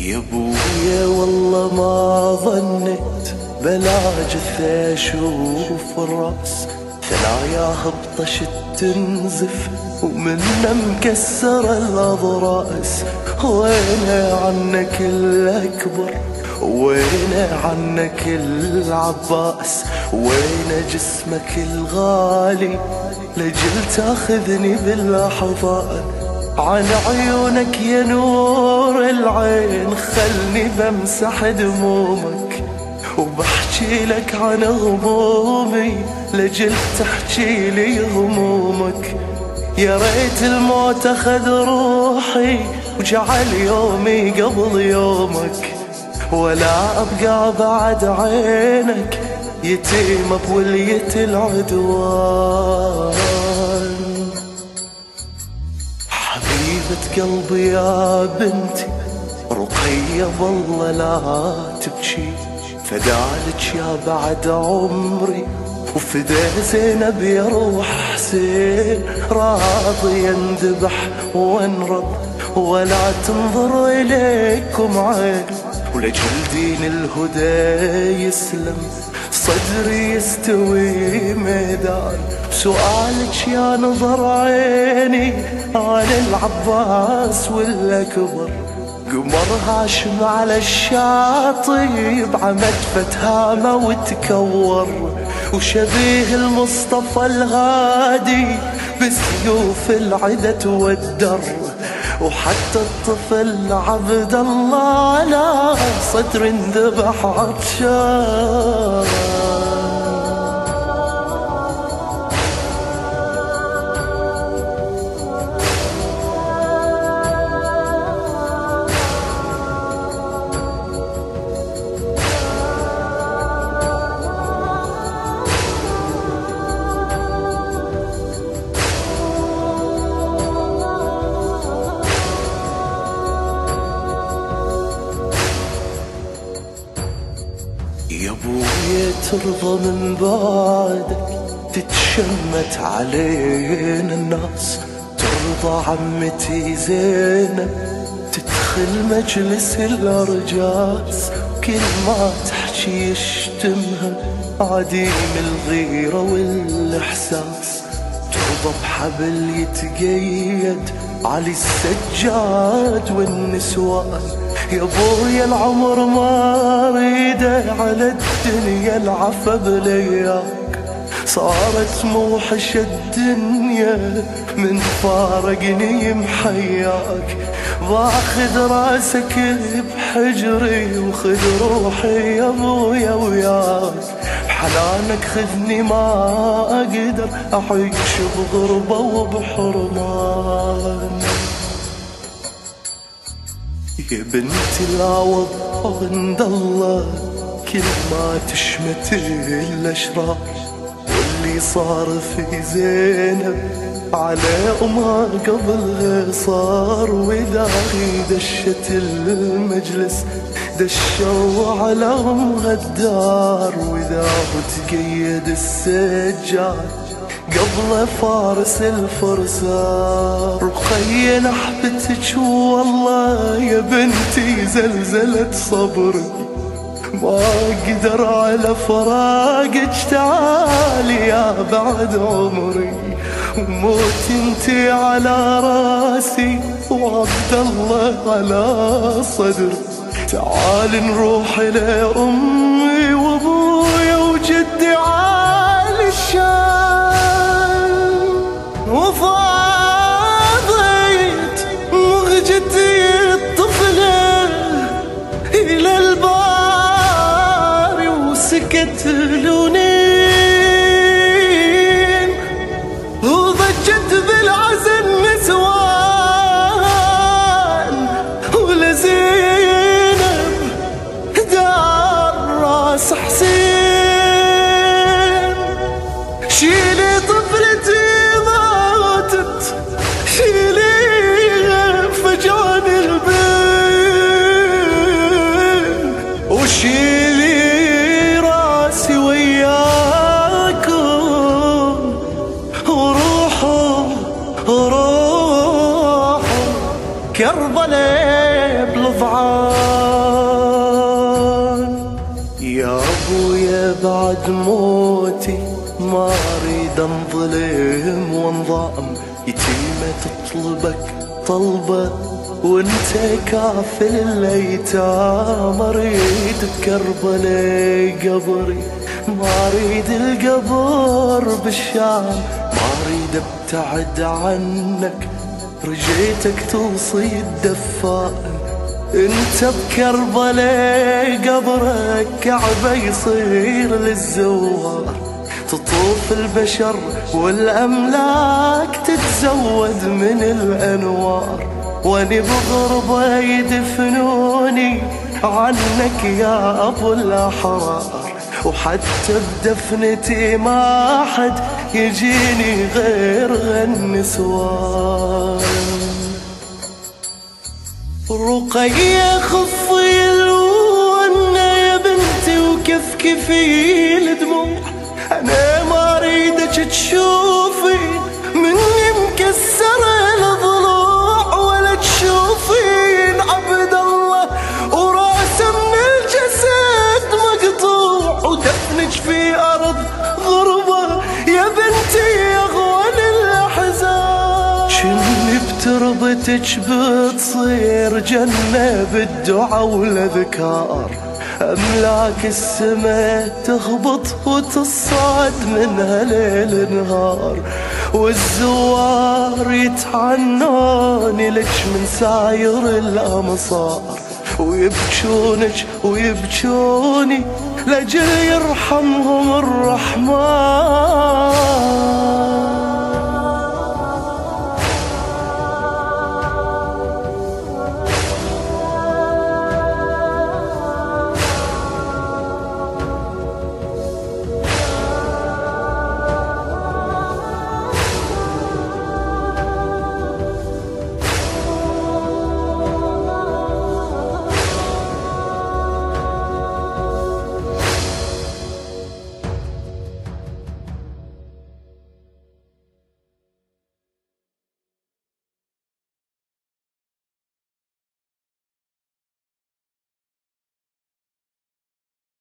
يا ابويا والله ما ظنيت بلا جثة أشوف الراس ثناياه بطشت تنزف ومنه مكسر الأضراس. وين عنك الأكبر؟ وين عنك العباس؟ وين جسمك الغالي؟ لجل تاخذني بالأحضان. عن عيونك يا نور العين خلني بمسح دمومك وبحكي لك عن همومي لجل تحكي لي همومك يا ريت الموت أخذ روحي وجعل يومي قبل يومك. ولا أبقى بعد عينك يتيم بولية العدوان. حبيبة قلبي يا بنتي رقية والله لا تبكي. فدالك يا بعد عمري وفدا زينب يا روح حسين. راضي ينذبح وانرض ولا تنظر إليكم عين. ولجل دين الهدى يسلم صدري يستوي ميدان. سؤالك يا نظر عيني عن العباس والأكبر. قمر هاشم على الشاطئ بعمد فتهامة وتكور. وشبيه المصطفى الهادي بسيوف العدة والدر وحتى الطفل عبد الله على صدر ذبح عطشان. يا ترضى من بعدك تتشمت علينا الناس. ترضى عمتي زينب تدخل مجلس الأرجاس. كل ما تحكي يشتمها عديم الغيرة والإحساس. ترضى بحبل يتقيد علي السجاد والنسوان يا ابويا العمر ما اريده على الدنيا العفا بلياك صارت موحش الدنيا من فارقني محياك. باخذ راسك بحجري وخذ روحي يا ابويا وياك. بحنانك خذني ما أقدر اعيش بغربه وبحرمان يا بنتي العوض عند الله كل ما تشمت الاشرار واللي صار في زينب على امها قبلها صار واذا دشت المجلس دشوا على امها الدار واذا تقيد السجاد قبل فارس الفرسان. رقية نحبتك والله يا بنتي زلزلت صبري ما أقدر على فراقك تعالي يا بعد عمري. وموت انتي على راسي وعبد الله على صدري تعال نروح لأمي وأبويا وجدي عالي الشام وفاضيت مغجتي الطفلة إلى البار وسكت لونين بعد موتي ما أريد أنظلم وانضام يتيمة تطلبك طلبة وانت كافل الايتام اريد بكربلاء قبري. ما أريد القبر بالشام ما أريد أبتعد عنك. رجيتك توصي الدفان انت بكربلاء قبرك كعبة يصير للزوار. تطوف البشر والأملاك تتزود من الأنوار. واني بغربة يدفنوني عنك يا أبو الأحرار. وحتى بدفنتي ما حد يجيني غير النسوان رقية خفي بتربتك بتصير جنة بالدعاء والأذكار. أملاك السماء تهبط وتصعد منها ليل نهار. والزوار يتعنون لك من ساير الأمصار. ويبكونك ويبكوني لجل يرحمهم الرحمن.